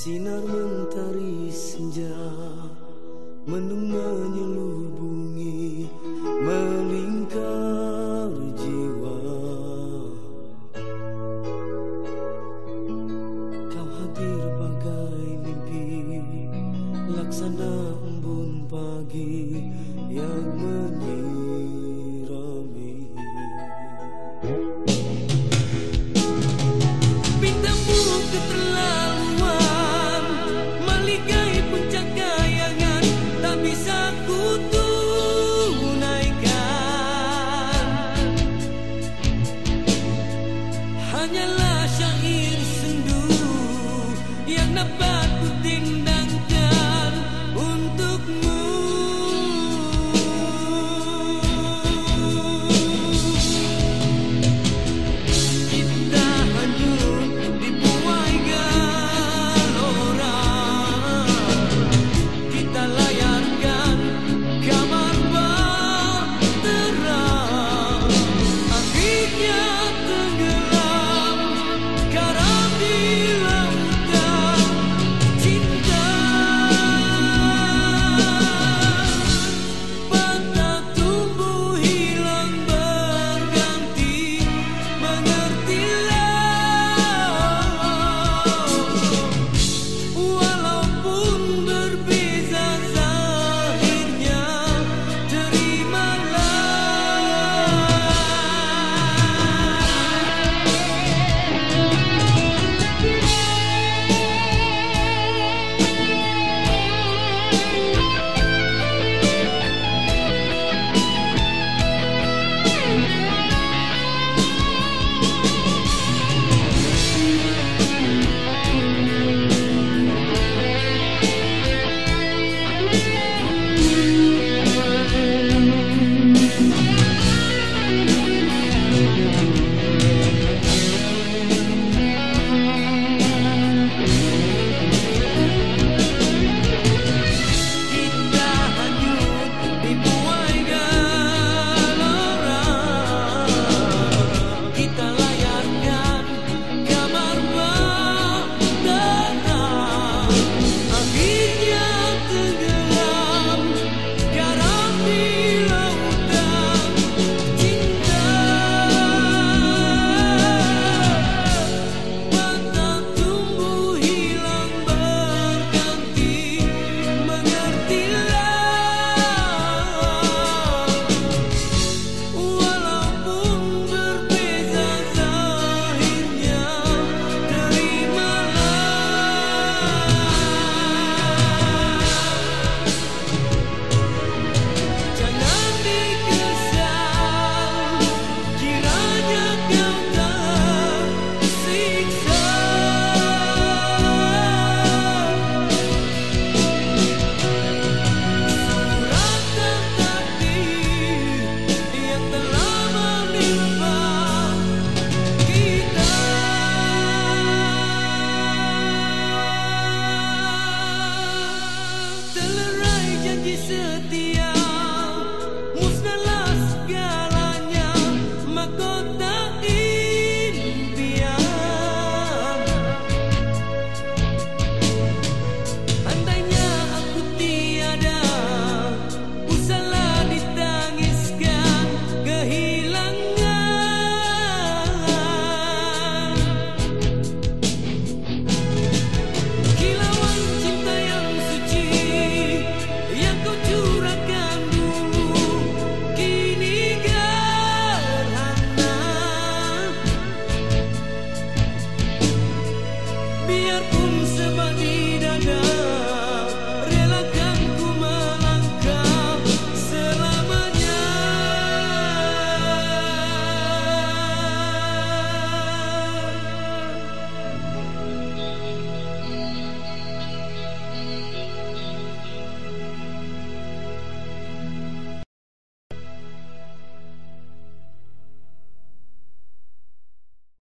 Sinar mentari senja menung menyeluruh. adalah syair sendu yang dapat ku the biarpun